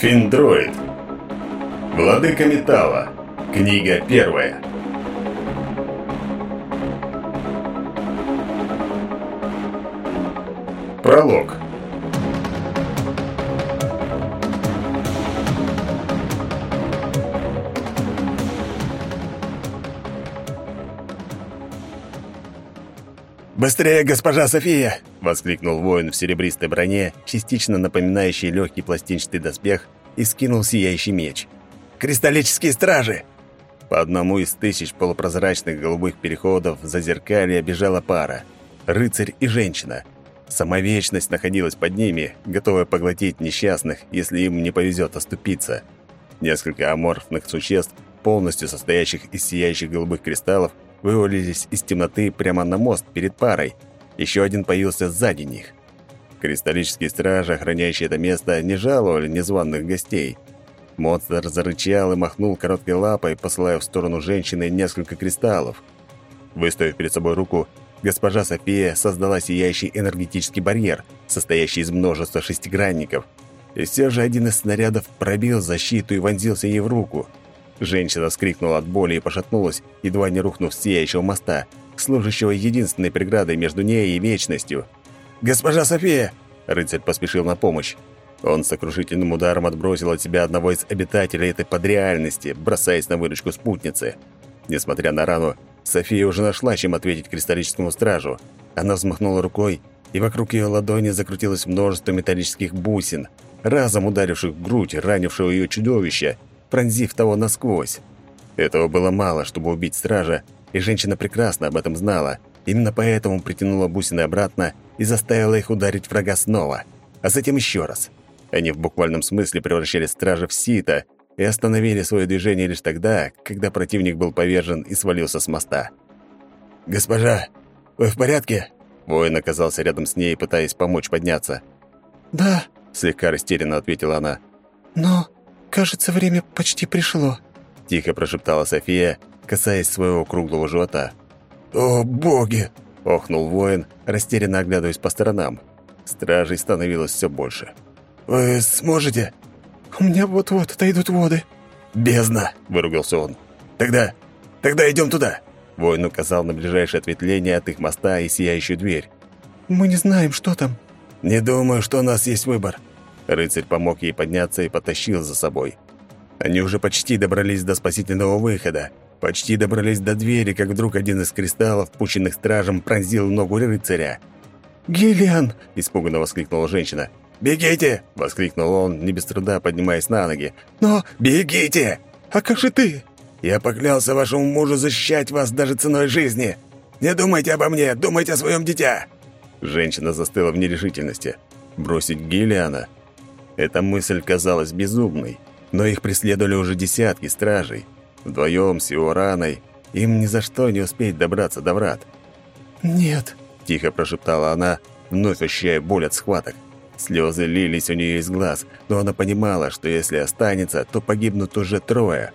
Финдроид. Владыка металла. Книга первая. Пролог. «Быстрее, госпожа София!» — воскликнул воин в серебристой броне, частично напоминающий легкий пластинчатый доспех, и скинул сияющий меч. «Кристаллические стражи!» По одному из тысяч полупрозрачных голубых переходов за зеркалье бежала пара. Рыцарь и женщина. Сама вечность находилась под ними, готовая поглотить несчастных, если им не повезет оступиться. Несколько аморфных существ, полностью состоящих из сияющих голубых кристаллов, вывалились из темноты прямо на мост перед парой. Еще один появился сзади них. Кристаллический страж, охраняющий это место, не жаловали незваных гостей. Монстр зарычал и махнул короткой лапой, посылая в сторону женщины несколько кристаллов. Выставив перед собой руку, госпожа София создала сияющий энергетический барьер, состоящий из множества шестигранников. И все же один из снарядов пробил защиту и вонзился ей в руку. Женщина вскрикнула от боли и пошатнулась, едва не рухнув с сияющего моста, служащего единственной преградой между ней и вечностью – «Госпожа София!» Рыцарь поспешил на помощь. Он сокрушительным ударом отбросил от себя одного из обитателей этой подреальности, бросаясь на выручку спутницы. Несмотря на рану, София уже нашла, чем ответить кристаллическому стражу. Она взмахнула рукой, и вокруг ее ладони закрутилось множество металлических бусин, разом ударивших в грудь ранившего ее чудовища, пронзив того насквозь. Этого было мало, чтобы убить стража, и женщина прекрасно об этом знала. Именно поэтому притянула бусины обратно и заставила их ударить врага снова, а затем еще раз. Они в буквальном смысле превращали стража в сито и остановили свое движение лишь тогда, когда противник был повержен и свалился с моста. «Госпожа, вы в порядке?» Воин оказался рядом с ней, пытаясь помочь подняться. «Да», — слегка растерянно ответила она. «Но, кажется, время почти пришло», — тихо прошептала София, касаясь своего круглого живота. «О, боги!» — охнул воин, растерянно оглядываясь по сторонам. Стражей становилось все больше. «Вы сможете?» «У меня вот-вот отойдут воды». «Бездна!» — выругался он. «Тогда... тогда идем туда!» Воин указал на ближайшее ответвление от их моста и сияющую дверь. «Мы не знаем, что там». «Не думаю, что у нас есть выбор». Рыцарь помог ей подняться и потащил за собой. Они уже почти добрались до спасительного выхода, Почти добрались до двери, как вдруг один из кристаллов, пущенных стражем, пронзил ногу рыцаря. «Гиллиан!» – испуганно воскликнула женщина. «Бегите!» – воскликнул он, не без труда поднимаясь на ноги. «Но бегите! А как же ты?» «Я поклялся вашему мужу защищать вас даже ценой жизни! Не думайте обо мне, думайте о своем дитя!» Женщина застыла в нерешительности. «Бросить Гиллиана?» Эта мысль казалась безумной, но их преследовали уже десятки стражей – Вдвоем с его раной им ни за что не успеть добраться до врат. «Нет», — тихо прошептала она, вновь ощущая боль от схваток. Слезы лились у нее из глаз, но она понимала, что если останется, то погибнут уже трое.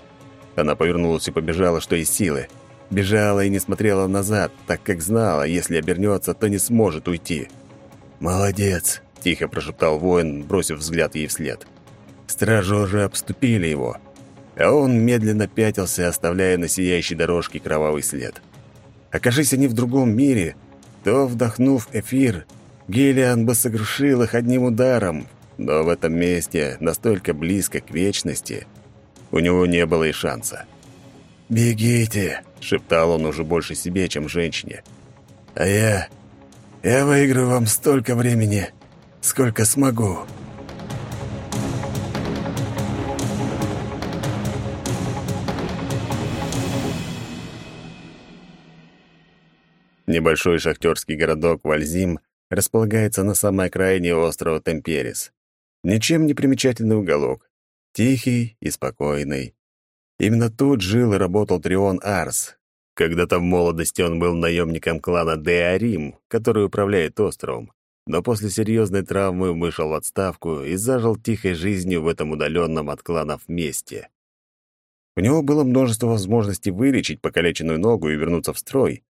Она повернулась и побежала, что из силы. Бежала и не смотрела назад, так как знала, если обернется, то не сможет уйти. «Молодец», — тихо прошептал воин, бросив взгляд ей вслед. Стражи уже обступили его а он медленно пятился, оставляя на сияющей дорожке кровавый след. Окажись они в другом мире, то, вдохнув эфир, Гелиан бы согрушил их одним ударом, но в этом месте, настолько близко к вечности, у него не было и шанса. «Бегите!» — шептал он уже больше себе, чем женщине. «А я... я выиграю вам столько времени, сколько смогу!» Небольшой шахтерский городок Вальзим располагается на самой окраине острова Темперис. Ничем не примечательный уголок. Тихий и спокойный. Именно тут жил и работал Трион Арс. Когда-то в молодости он был наемником клана Деарим, который управляет островом, но после серьезной травмы вышел в отставку и зажил тихой жизнью в этом удаленном от кланов месте. У него было множество возможностей вылечить покалеченную ногу и вернуться в строй,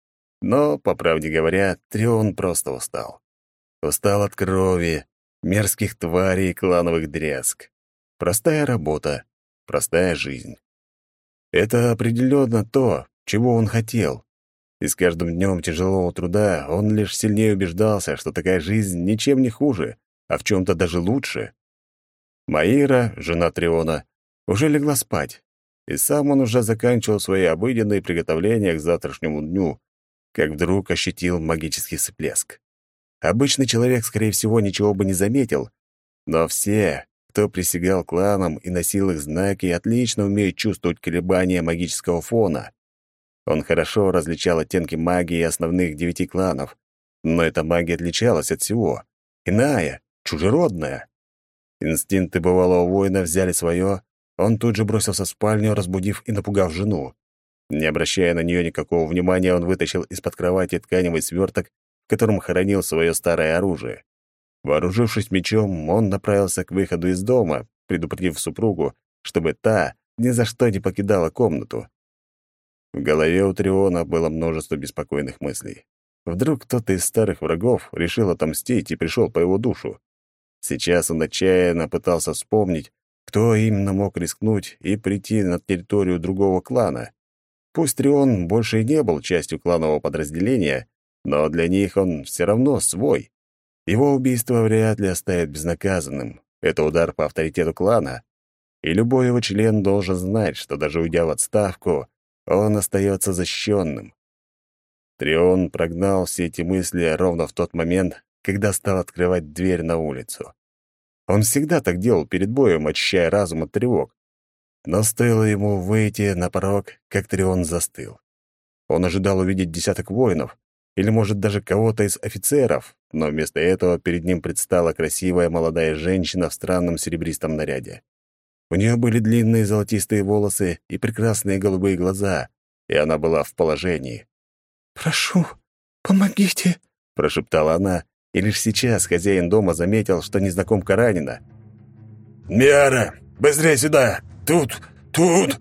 но, по правде говоря, Трион просто устал. Устал от крови, мерзких тварей и клановых дрязг. Простая работа, простая жизнь. Это определенно то, чего он хотел. И с каждым днем тяжелого труда он лишь сильнее убеждался, что такая жизнь ничем не хуже, а в чем то даже лучше. Маира, жена Триона, уже легла спать, и сам он уже заканчивал свои обыденные приготовления к завтрашнему дню, как вдруг ощутил магический всплеск. Обычный человек, скорее всего, ничего бы не заметил, но все, кто присягал кланам и носил их знаки, отлично умеют чувствовать колебания магического фона. Он хорошо различал оттенки магии основных девяти кланов, но эта магия отличалась от всего. Иная, чужеродная. Инстинкты бывалого воина взяли свое, он тут же бросился в спальню, разбудив и напугав жену. Не обращая на нее никакого внимания, он вытащил из-под кровати тканевый сверток, в котором хранил свое старое оружие. Вооружившись мечом, он направился к выходу из дома, предупредив супругу, чтобы та ни за что не покидала комнату. В голове у Триона было множество беспокойных мыслей. Вдруг кто-то из старых врагов решил отомстить и пришел по его душу. Сейчас он отчаянно пытался вспомнить, кто именно мог рискнуть и прийти на территорию другого клана. Пусть Трион больше и не был частью кланового подразделения, но для них он все равно свой. Его убийство вряд ли оставит безнаказанным. Это удар по авторитету клана. И любой его член должен знать, что даже уйдя в отставку, он остается защищенным. Трион прогнал все эти мысли ровно в тот момент, когда стал открывать дверь на улицу. Он всегда так делал перед боем, очищая разум от тревог но стоило ему выйти на порог, как Трион застыл. Он ожидал увидеть десяток воинов, или, может, даже кого-то из офицеров, но вместо этого перед ним предстала красивая молодая женщина в странном серебристом наряде. У нее были длинные золотистые волосы и прекрасные голубые глаза, и она была в положении. «Прошу, помогите!» — прошептала она, и лишь сейчас хозяин дома заметил, что незнакомка ранена. «Миара, быстрее сюда!» توت توت